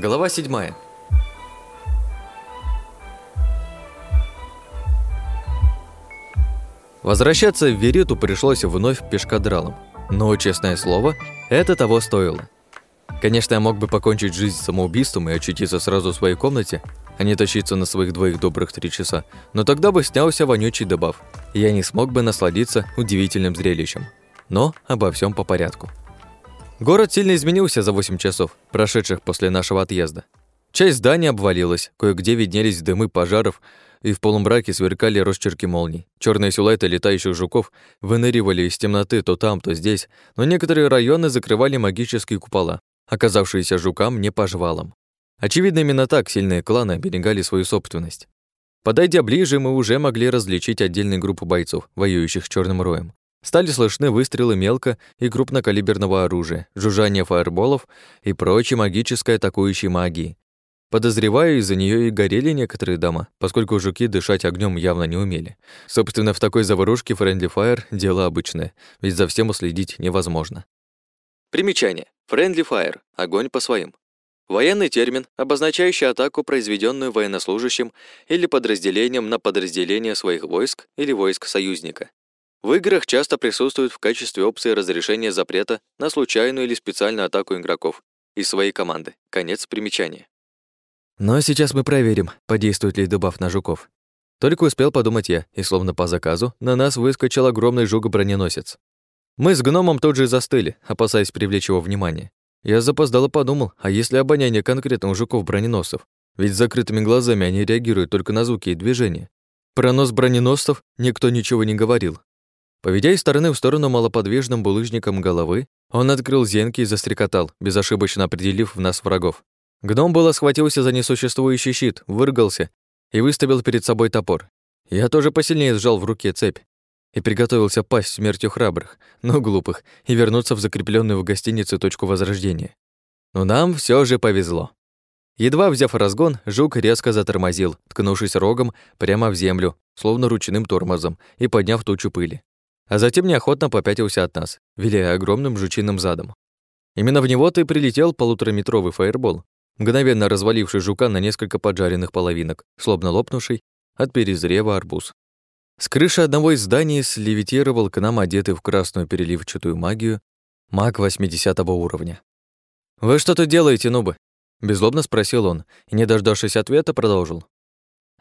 Глава 7. Возвращаться в Вериту пришлось вновь пешкадралом. Но, честное слово, это того стоило. Конечно, я мог бы покончить жизнь самоубийством и очутиться сразу в своей комнате, а не тащиться на своих двоих добрых три часа, но тогда бы снялся вонючий добав, и я не смог бы насладиться удивительным зрелищем. Но обо всем по порядку. Город сильно изменился за 8 часов, прошедших после нашего отъезда. Часть здания обвалилась, кое-где виднелись дымы пожаров, и в полумраке сверкали росчерки молний. Черные силуэты летающих жуков выныривали из темноты то там, то здесь, но некоторые районы закрывали магические купола, оказавшиеся жукам не по жвалам. Очевидно, именно так сильные кланы оберегали свою собственность. Подойдя ближе, мы уже могли различить отдельные группы бойцов, воюющих с черным роем. Стали слышны выстрелы мелко и крупнокалиберного оружия, жужжание фаерболов и прочей магической атакующей магии. Подозреваю, из-за нее и горели некоторые дома, поскольку жуки дышать огнем явно не умели. Собственно, в такой заварушке Friendly Fire – дело обычное, ведь за всем уследить невозможно. Примечание. Friendly Fire – огонь по своим. Военный термин, обозначающий атаку, произведенную военнослужащим или подразделением на подразделение своих войск или войск союзника. В играх часто присутствует в качестве опции разрешения запрета на случайную или специальную атаку игроков из своей команды. Конец примечания. Но сейчас мы проверим, подействует ли дебаф на жуков. Только успел подумать я, и словно по заказу, на нас выскочил огромный жук-броненосец. Мы с гномом тут же застыли, опасаясь привлечь его внимание. Я запоздало подумал, а если обоняние конкретно у жуков-броненосцев? Ведь с закрытыми глазами они реагируют только на звуки и движения. Про нос броненосцев никто ничего не говорил, Поведя из стороны в сторону малоподвижным булыжником головы, он открыл зенки и застрекотал, безошибочно определив в нас врагов. Гном было схватился за несуществующий щит, выргался и выставил перед собой топор. Я тоже посильнее сжал в руке цепь и приготовился пасть смертью храбрых, но глупых, и вернуться в закрепленную в гостинице точку возрождения. Но нам все же повезло. Едва взяв разгон, жук резко затормозил, ткнувшись рогом прямо в землю, словно ручным тормозом, и подняв тучу пыли а затем неохотно попятился от нас, виляя огромным жучиным задом. Именно в него-то и прилетел полутораметровый фаербол, мгновенно разваливший жука на несколько поджаренных половинок, словно лопнувший от перезрева арбуз. С крыши одного из зданий слевитировал к нам одетый в красную переливчатую магию маг 80 уровня. «Вы что тут делаете, нубы?» – беззлобно спросил он, и, не дождавшись ответа, продолжил.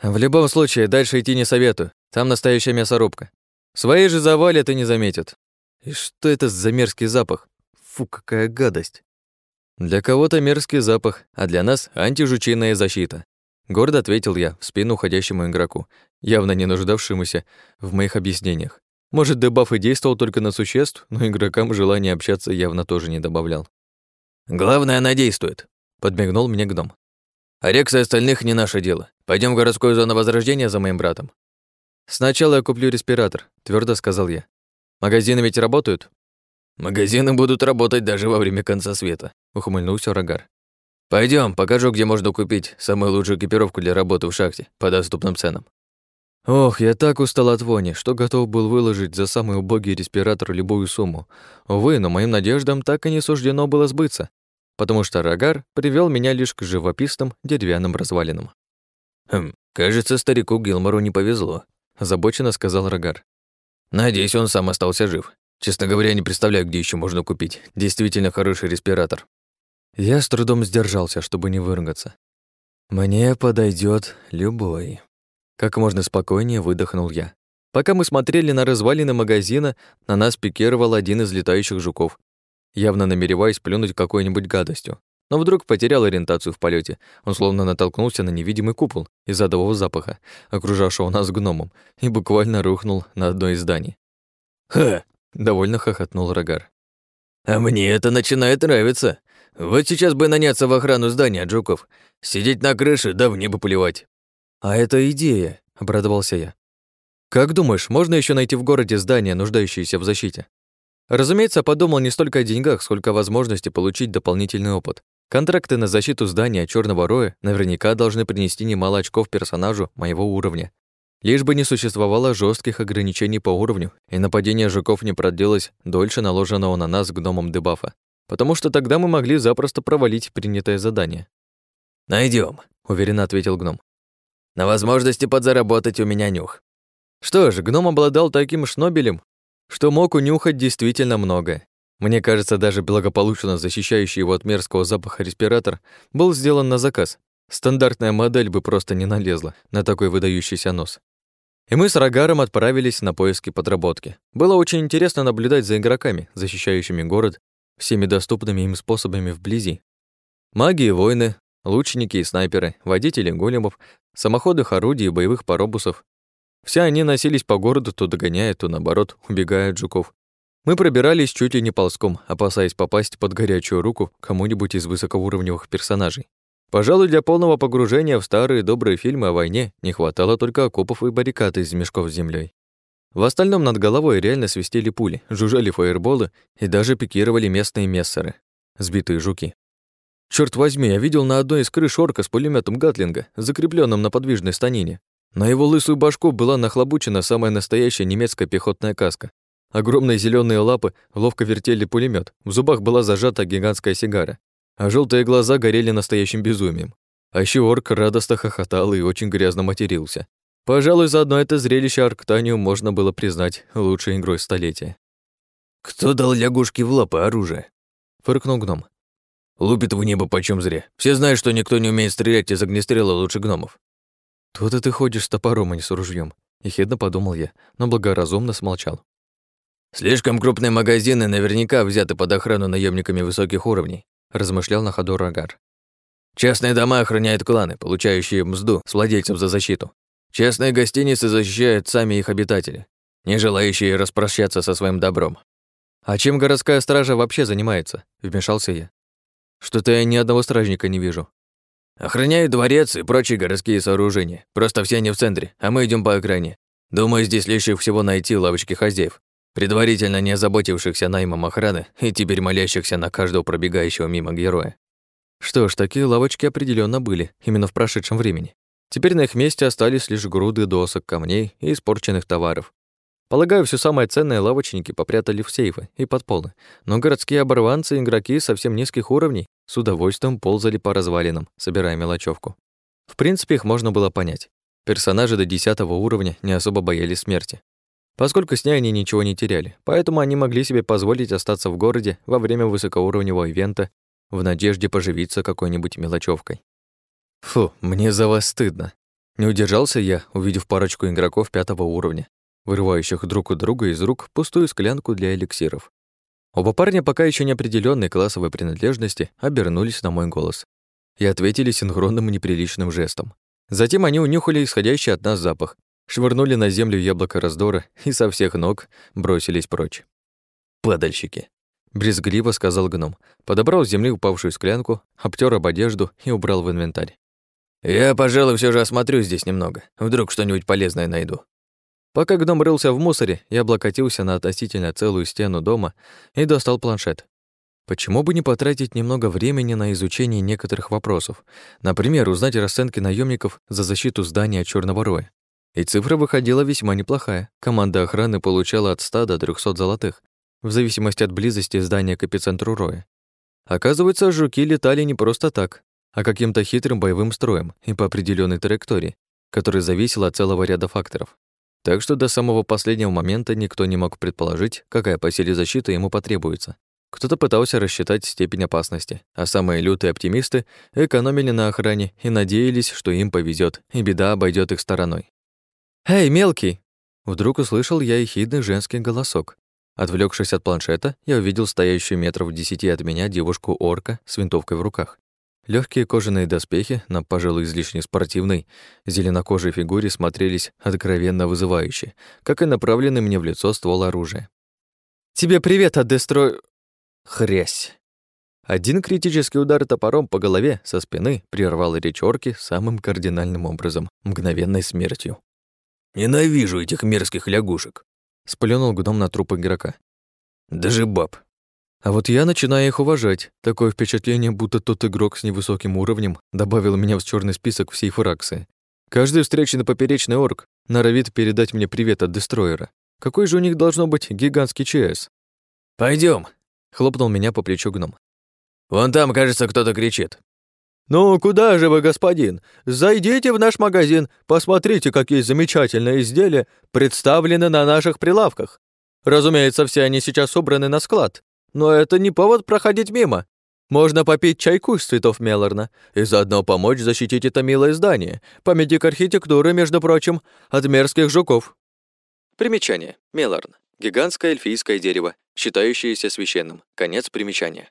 «В любом случае, дальше идти не советую. Там настоящая мясорубка. Свои же завалят и не заметят. И что это за мерзкий запах? Фу, какая гадость. Для кого-то мерзкий запах, а для нас антижучиная защита. Гордо ответил я в спину уходящему игроку, явно не нуждавшемуся в моих объяснениях. Может, дебаф и действовал только на существ, но игрокам желание общаться явно тоже не добавлял. «Главное, она действует», — подмигнул мне гном. «А и остальных не наше дело. Пойдем в городскую зону возрождения за моим братом. «Сначала я куплю респиратор», — твердо сказал я. «Магазины ведь работают?» «Магазины будут работать даже во время конца света», — ухмыльнулся Рогар. Пойдем, покажу, где можно купить самую лучшую экипировку для работы в шахте по доступным ценам». Ох, я так устал от вони, что готов был выложить за самый убогий респиратор любую сумму. Увы, но моим надеждам так и не суждено было сбыться, потому что Рогар привел меня лишь к живописным деревянным развалинам. Хм, кажется, старику Гилмору не повезло озабоченно сказал Рогар. Надеюсь, он сам остался жив. Честно говоря, не представляю, где еще можно купить действительно хороший респиратор. Я с трудом сдержался, чтобы не выругаться. Мне подойдет любой. Как можно спокойнее выдохнул я. Пока мы смотрели на развалины магазина, на нас пикировал один из летающих жуков, явно намереваясь плюнуть какой-нибудь гадостью но вдруг потерял ориентацию в полете. Он словно натолкнулся на невидимый купол из адового запаха, окружавшего нас гномом, и буквально рухнул на одно из зданий. «Ха!» — довольно хохотнул Рогар. «А мне это начинает нравиться. Вот сейчас бы наняться в охрану здания от жуков. Сидеть на крыше, да в небо поливать». «А это идея», — обрадовался я. «Как думаешь, можно еще найти в городе здание, нуждающееся в защите?» Разумеется, подумал не столько о деньгах, сколько о возможности получить дополнительный опыт. Контракты на защиту здания Черного Роя наверняка должны принести немало очков персонажу моего уровня. Лишь бы не существовало жестких ограничений по уровню, и нападение жуков не продлилось дольше наложенного на нас гномом дебафа, потому что тогда мы могли запросто провалить принятое задание. Найдем, уверенно ответил гном. На возможности подзаработать у меня нюх. Что ж, гном обладал таким шнобелем, что мог унюхать действительно много. Мне кажется, даже благополучно защищающий его от мерзкого запаха респиратор был сделан на заказ. Стандартная модель бы просто не налезла на такой выдающийся нос. И мы с Рогаром отправились на поиски подработки. Было очень интересно наблюдать за игроками, защищающими город всеми доступными им способами вблизи. Маги и воины, лучники и снайперы, водители големов, самоходных орудий и боевых паробусов. Все они носились по городу, то догоняя, то наоборот, убегая от жуков. Мы пробирались чуть ли не ползком, опасаясь попасть под горячую руку кому-нибудь из высокоуровневых персонажей. Пожалуй, для полного погружения в старые добрые фильмы о войне не хватало только окопов и баррикад из мешков с землей. В остальном над головой реально свистели пули, жужжали фаерболы и даже пикировали местные мессеры, сбитые жуки. Черт возьми, я видел на одной из крыш орка с пулеметом Гатлинга, закрепленным на подвижной станине. На его лысую башку была нахлобучена самая настоящая немецкая пехотная каска. Огромные зеленые лапы ловко вертели пулемет, в зубах была зажата гигантская сигара, а желтые глаза горели настоящим безумием. А еще орк радостно хохотал и очень грязно матерился. Пожалуй, за одно это зрелище Арктанию можно было признать лучшей игрой столетия. «Кто дал лягушке в лапы оружие?» — фыркнул гном. «Лупит в небо почем зря. Все знают, что никто не умеет стрелять из огнестрела лучше гномов». «Тут-то ты ходишь с топором, а не с ружьем. ехидно подумал я, но благоразумно смолчал. «Слишком крупные магазины наверняка взяты под охрану наемниками высоких уровней размышлял на ходу Рогар. Частные дома охраняют кланы, получающие мзду с владельцев за защиту. Частные гостиницы защищают сами их обитатели, не желающие распрощаться со своим добром. А чем городская стража вообще занимается? Вмешался я. Что-то я ни одного стражника не вижу. Охраняют дворец и прочие городские сооружения. Просто все они в центре, а мы идем по окраине. Думаю, здесь легче всего найти лавочки хозяев предварительно не озаботившихся наймом охраны и теперь молящихся на каждого пробегающего мимо героя. Что ж, такие лавочки определенно были, именно в прошедшем времени. Теперь на их месте остались лишь груды досок, камней и испорченных товаров. Полагаю, все самое ценное лавочники попрятали в сейфы и под полы, но городские оборванцы и игроки совсем низких уровней с удовольствием ползали по развалинам, собирая мелочевку. В принципе, их можно было понять. Персонажи до 10 уровня не особо боялись смерти, поскольку с ней они ничего не теряли, поэтому они могли себе позволить остаться в городе во время высокоуровневого ивента в надежде поживиться какой-нибудь мелочевкой. Фу, мне за вас стыдно. Не удержался я, увидев парочку игроков пятого уровня, вырывающих друг у друга из рук пустую склянку для эликсиров. Оба парня пока еще неопределенной классовой принадлежности обернулись на мой голос и ответили синхронным неприличным жестом. Затем они унюхали исходящий от нас запах швырнули на землю яблоко раздора и со всех ног бросились прочь. «Падальщики!» — брезгливо сказал гном, подобрал с земли упавшую склянку, обтер об одежду и убрал в инвентарь. «Я, пожалуй, все же осмотрю здесь немного. Вдруг что-нибудь полезное найду». Пока гном рылся в мусоре, я облокотился на относительно целую стену дома и достал планшет. Почему бы не потратить немного времени на изучение некоторых вопросов? Например, узнать расценки наемников за защиту здания от Черного Роя. И цифра выходила весьма неплохая. Команда охраны получала от 100 до 300 золотых, в зависимости от близости здания к эпицентру роя. Оказывается, жуки летали не просто так, а каким-то хитрым боевым строем и по определенной траектории, которая зависела от целого ряда факторов. Так что до самого последнего момента никто не мог предположить, какая по силе защиты ему потребуется. Кто-то пытался рассчитать степень опасности, а самые лютые оптимисты экономили на охране и надеялись, что им повезет, и беда обойдет их стороной. «Эй, мелкий!» Вдруг услышал я ехидный женский голосок. Отвлекшись от планшета, я увидел стоящую метров десяти от меня девушку-орка с винтовкой в руках. Легкие кожаные доспехи на, пожалуй, излишне спортивной, зеленокожей фигуре смотрелись откровенно вызывающе, как и направленный мне в лицо ствол оружия. «Тебе привет от Дестро...» Хрясь. Один критический удар топором по голове со спины прервал речь орки самым кардинальным образом, мгновенной смертью. Ненавижу этих мерзких лягушек. Сплюнул гном на труп игрока. Даже баб. А вот я начинаю их уважать. Такое впечатление, будто тот игрок с невысоким уровнем добавил меня в черный список всей фракции. Каждый встречный поперечный орк норовит передать мне привет от дестроера. Какой же у них должно быть гигантский ЧС? Пойдем, хлопнул меня по плечу гном. Вон там, кажется, кто-то кричит. «Ну, куда же вы, господин? Зайдите в наш магазин, посмотрите, какие замечательные изделия представлены на наших прилавках. Разумеется, все они сейчас собраны на склад, но это не повод проходить мимо. Можно попить чайку из цветов Мелорна и заодно помочь защитить это милое здание, памятник архитектуры, между прочим, от мерзких жуков». Примечание. Мелорн. Гигантское эльфийское дерево, считающееся священным. Конец примечания.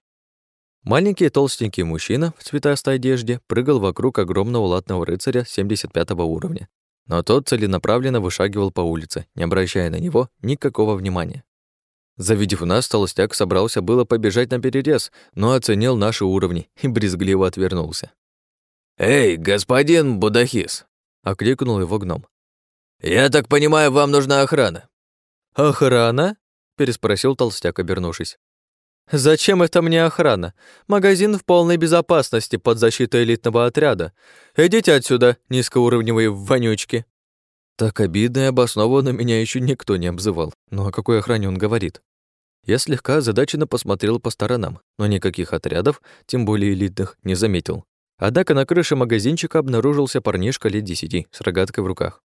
Маленький толстенький мужчина в цветастой одежде прыгал вокруг огромного латного рыцаря 75 уровня. Но тот целенаправленно вышагивал по улице, не обращая на него никакого внимания. Завидев нас, толстяк собрался было побежать на перерез, но оценил наши уровни и брезгливо отвернулся. «Эй, господин Будахис!» — окликнул его гном. «Я так понимаю, вам нужна охрана?» «Охрана?» — переспросил толстяк, обернувшись. «Зачем это мне охрана? Магазин в полной безопасности под защитой элитного отряда. Идите отсюда, низкоуровневые вонючки!» Так обидно и обоснованно меня еще никто не обзывал. Ну о какой охране он говорит? Я слегка озадаченно посмотрел по сторонам, но никаких отрядов, тем более элитных, не заметил. Однако на крыше магазинчика обнаружился парнишка лет десяти с рогаткой в руках.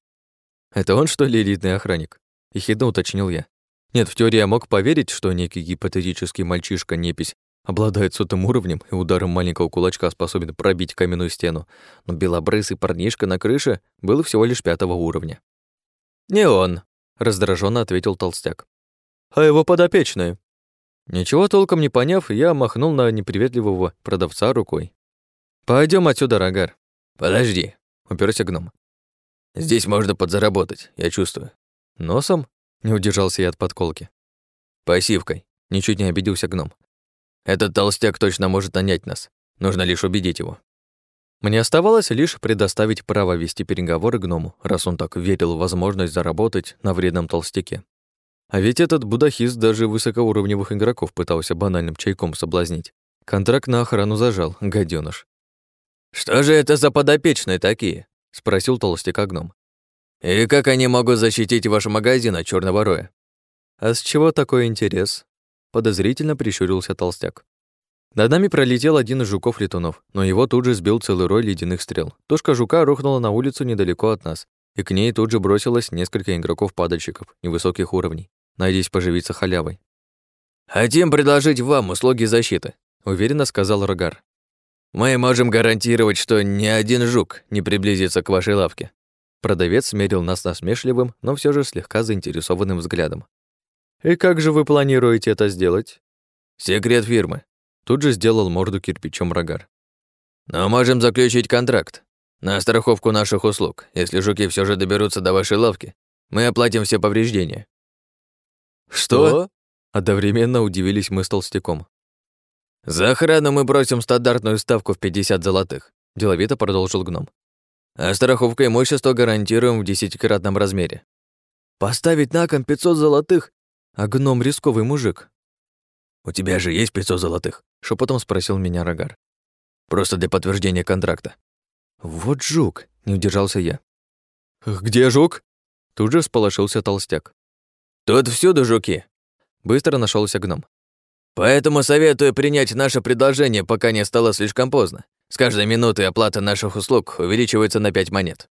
«Это он, что ли, элитный охранник?» — ехидно уточнил я. Нет, в теории я мог поверить, что некий гипотетический мальчишка-непись обладает сотым уровнем и ударом маленького кулачка способен пробить каменную стену, но белобрысый парнишка на крыше был всего лишь пятого уровня. «Не он», — раздраженно ответил толстяк. «А его подопечные». Ничего толком не поняв, я махнул на неприветливого продавца рукой. Пойдем отсюда, Рогар». «Подожди», — уперся гном. «Здесь можно подзаработать, я чувствую». «Носом?» Не удержался я от подколки. Пассивкой. Ничуть не обиделся гном. Этот толстяк точно может нанять нас. Нужно лишь убедить его. Мне оставалось лишь предоставить право вести переговоры гному, раз он так верил в возможность заработать на вредном толстяке. А ведь этот будахист даже высокоуровневых игроков пытался банальным чайком соблазнить. Контракт на охрану зажал, гадёныш. «Что же это за подопечные такие?» — спросил толстяка гном. И как они могут защитить ваш магазин от черного роя? А с чего такой интерес? Подозрительно прищурился толстяк. Над нами пролетел один из жуков-летунов, но его тут же сбил целый рой ледяных стрел. Тушка жука рухнула на улицу недалеко от нас, и к ней тут же бросилось несколько игроков-падальщиков невысоких уровней, надеясь поживиться халявой. «Хотим предложить вам услуги защиты», — уверенно сказал Рогар. «Мы можем гарантировать, что ни один жук не приблизится к вашей лавке. Продавец смерил нас насмешливым, но все же слегка заинтересованным взглядом. «И как же вы планируете это сделать?» «Секрет фирмы». Тут же сделал морду кирпичом рогар. «Но можем заключить контракт на страховку наших услуг. Если жуки все же доберутся до вашей лавки, мы оплатим все повреждения». «Что?» Одновременно удивились мы с толстяком. «За охрану мы просим стандартную ставку в 50 золотых», деловито продолжил гном а страховка имущества гарантируем в десятикратном размере. Поставить на кон 500 золотых, а гном рисковый мужик. У тебя же есть 500 золотых? Шепотом спросил меня Рогар. Просто для подтверждения контракта. Вот жук, не удержался я. Где жук? Тут же сполошился толстяк. Тут всюду жуки. Быстро нашелся гном. Поэтому советую принять наше предложение, пока не стало слишком поздно. С каждой минутой оплата наших услуг увеличивается на 5 монет.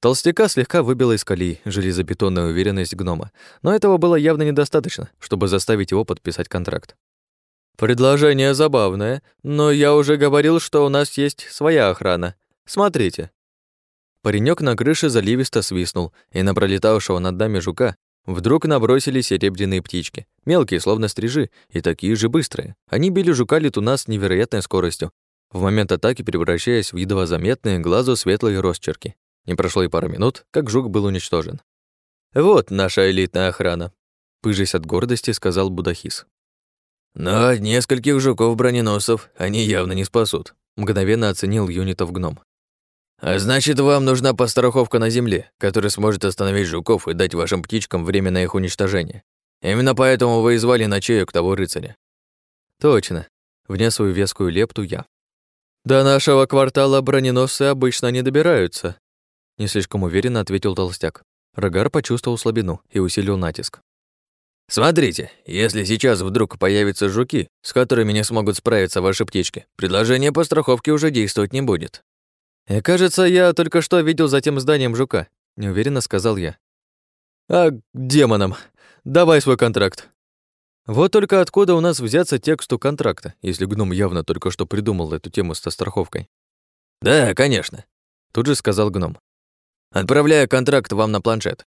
Толстяка слегка выбила из колеи железобетонная уверенность гнома, но этого было явно недостаточно, чтобы заставить его подписать контракт. «Предложение забавное, но я уже говорил, что у нас есть своя охрана. Смотрите». Паренек на крыше заливисто свистнул, и на пролетавшего над нами жука вдруг набросились серебряные птички, мелкие, словно стрижи, и такие же быстрые. Они били жука-летуна с невероятной скоростью, в момент атаки превращаясь в едва заметные глазу светлые росчерки. Не прошло и пары минут, как жук был уничтожен. «Вот наша элитная охрана», — пыжись от гордости, сказал Будахис. «Но нескольких жуков-броненосов они явно не спасут», — мгновенно оценил юнитов гном. «А значит, вам нужна постраховка на земле, которая сможет остановить жуков и дать вашим птичкам время на их уничтожение. Именно поэтому вы и звали на чаек того рыцаря». «Точно», — внес свою вескую лепту я. «До нашего квартала броненосцы обычно не добираются», не слишком уверенно ответил толстяк. Рогар почувствовал слабину и усилил натиск. Смотрите, если сейчас вдруг появятся жуки, с которыми не смогут справиться ваши птички, предложение по страховке уже действовать не будет. И кажется, я только что видел за тем зданием жука, неуверенно сказал я. А демонам, давай свой контракт. Вот только откуда у нас взяться тексту контракта, если гном явно только что придумал эту тему со страховкой? Да, конечно, тут же сказал гном. Отправляю контракт вам на планшет.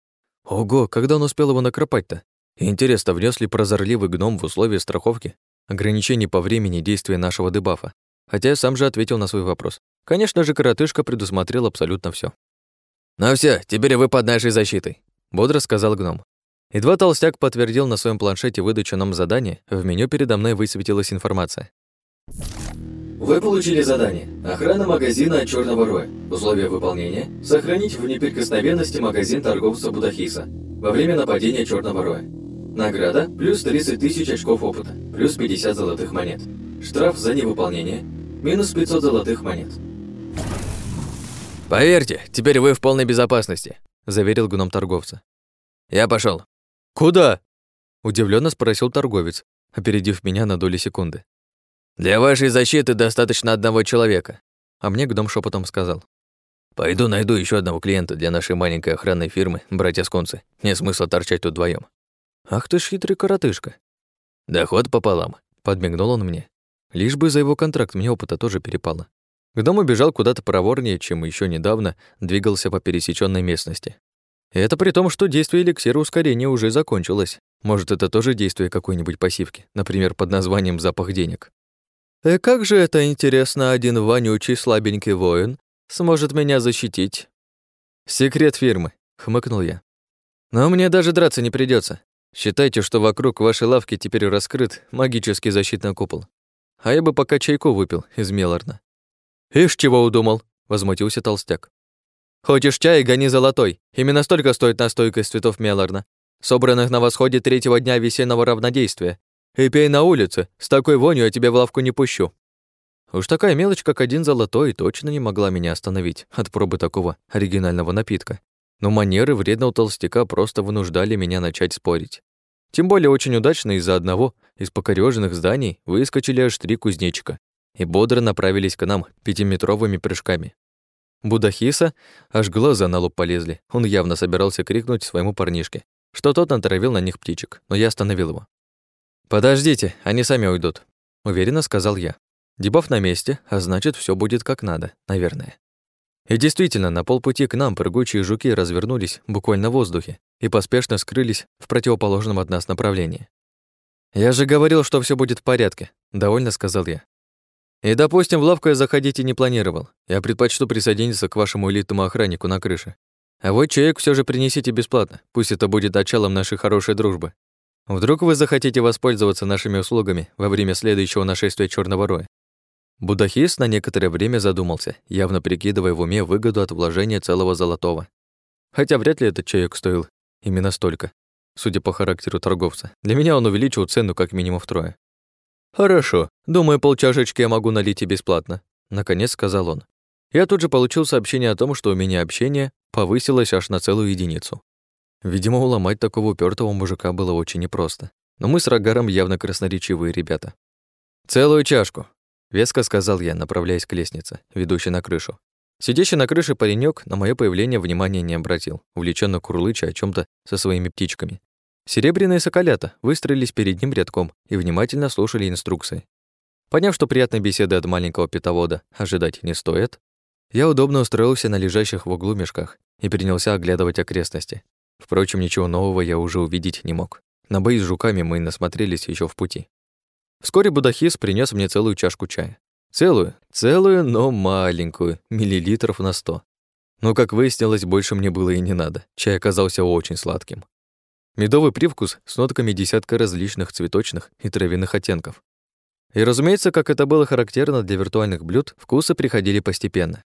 Ого, когда он успел его накропать-то? Интересно, внес ли прозорливый гном в условия страховки ограничений по времени действия нашего дебафа? Хотя я сам же ответил на свой вопрос. Конечно же, коротышка предусмотрел абсолютно все. «Ну все, теперь вы под нашей защитой», — бодро сказал гном. Едва толстяк подтвердил на своем планшете выдачу нам задания, в меню передо мной высветилась информация. Вы получили задание «Охрана магазина от Черного Роя». Условия выполнения – сохранить в неприкосновенности магазин торговца Будахиса во время нападения Черного Роя. Награда – плюс 30 тысяч очков опыта, плюс 50 золотых монет. Штраф за невыполнение – минус 500 золотых монет. «Поверьте, теперь вы в полной безопасности», – заверил гном торговца. «Я пошел. «Куда?» – удивленно спросил торговец, опередив меня на доли секунды. «Для вашей защиты достаточно одного человека», а мне гном шепотом сказал. «Пойду найду еще одного клиента для нашей маленькой охранной фирмы, братья Скунцы. Нет смысла торчать тут вдвоем. «Ах ты ж хитрый коротышка!» «Доход пополам», — подмигнул он мне. Лишь бы за его контракт мне опыта тоже перепало. Гном убежал куда-то проворнее, чем еще недавно двигался по пересеченной местности. Это при том, что действие эликсира ускорения уже закончилось. Может, это тоже действие какой-нибудь пассивки, например, под названием «запах денег». «И как же это интересно, один вонючий слабенький воин сможет меня защитить?» «Секрет фирмы», — хмыкнул я. «Но мне даже драться не придется. Считайте, что вокруг вашей лавки теперь раскрыт магический защитный купол. А я бы пока чайку выпил из Мелорна». «Ишь, чего удумал?» — возмутился толстяк. «Хочешь чай, гони золотой. Именно столько стоит настойка из цветов Мелорна, собранных на восходе третьего дня весеннего равнодействия. И пей на улице, с такой вонью я тебя в лавку не пущу». Уж такая мелочь, как один золотой, точно не могла меня остановить от пробы такого оригинального напитка. Но манеры вредного толстяка просто вынуждали меня начать спорить. Тем более очень удачно из-за одного из покорёженных зданий выскочили аж три кузнечика и бодро направились к нам пятиметровыми прыжками. Будахиса аж глаза на лоб полезли. Он явно собирался крикнуть своему парнишке, что тот натравил на них птичек, но я остановил его. «Подождите, они сами уйдут», — уверенно сказал я. Дебаф на месте, а значит, все будет как надо, наверное. И действительно, на полпути к нам прыгучие жуки развернулись буквально в воздухе и поспешно скрылись в противоположном от нас направлении. «Я же говорил, что все будет в порядке», — довольно сказал я. «И, допустим, в лавку я заходить и не планировал. Я предпочту присоединиться к вашему элитному охраннику на крыше. А вот чаек все же принесите бесплатно, пусть это будет началом нашей хорошей дружбы. Вдруг вы захотите воспользоваться нашими услугами во время следующего нашествия Черного Роя? Будахис на некоторое время задумался, явно прикидывая в уме выгоду от вложения целого золотого. Хотя вряд ли этот чаек стоил именно столько, судя по характеру торговца. Для меня он увеличил цену как минимум втрое. «Хорошо, думаю, полчашечки я могу налить и бесплатно», — наконец сказал он. Я тут же получил сообщение о том, что у меня общение повысилось аж на целую единицу. Видимо, уломать такого упертого мужика было очень непросто. Но мы с Рогаром явно красноречивые ребята. «Целую чашку», — веско сказал я, направляясь к лестнице, ведущей на крышу. Сидящий на крыше паренек на мое появление внимания не обратил, увлеченно курлыча о чем то со своими птичками. Серебряные соколята выстроились перед ним рядком и внимательно слушали инструкции. Поняв, что приятной беседы от маленького питовода ожидать не стоит, я удобно устроился на лежащих в углу мешках и принялся оглядывать окрестности. Впрочем, ничего нового я уже увидеть не мог. На бои с жуками мы насмотрелись еще в пути. Вскоре Будахис принес мне целую чашку чая. Целую, целую, но маленькую, миллилитров на сто. Но, как выяснилось, больше мне было и не надо. Чай оказался очень сладким. Медовый привкус с нотками десятка различных цветочных и травяных оттенков. И, разумеется, как это было характерно для виртуальных блюд, вкусы приходили постепенно.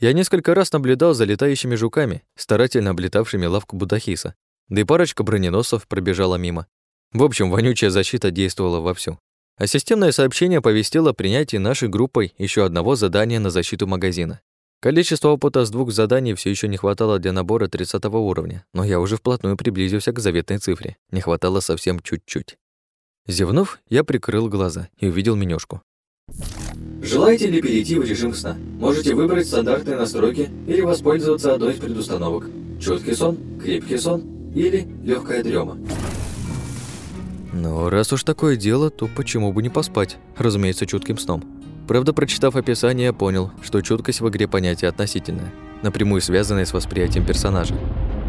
Я несколько раз наблюдал за летающими жуками, старательно облетавшими лавку Будахиса, да и парочка броненосцев пробежала мимо. В общем, вонючая защита действовала вовсю. А системное сообщение повестило о принятии нашей группой еще одного задания на защиту магазина. Количество опыта с двух заданий все еще не хватало для набора 30 уровня, но я уже вплотную приблизился к заветной цифре. Не хватало совсем чуть-чуть. Зевнув, я прикрыл глаза и увидел менюшку. Желаете ли перейти в режим сна? Можете выбрать стандартные настройки или воспользоваться одной из предустановок. Чуткий сон, крепкий сон или легкая дрема. Ну, раз уж такое дело, то почему бы не поспать? Разумеется, чутким сном. Правда, прочитав описание, понял, что чуткость в игре понятие относительное, напрямую связанное с восприятием персонажа.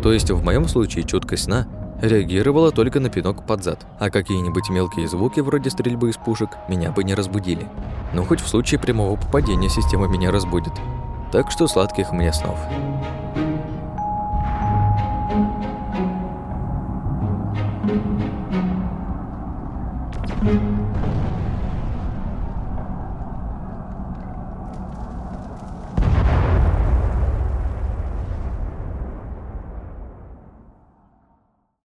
То есть в моем случае чуткость сна реагировала только на пинок под зад, а какие-нибудь мелкие звуки вроде стрельбы из пушек меня бы не разбудили. Но хоть в случае прямого попадения система меня разбудит. Так что сладких мне снов.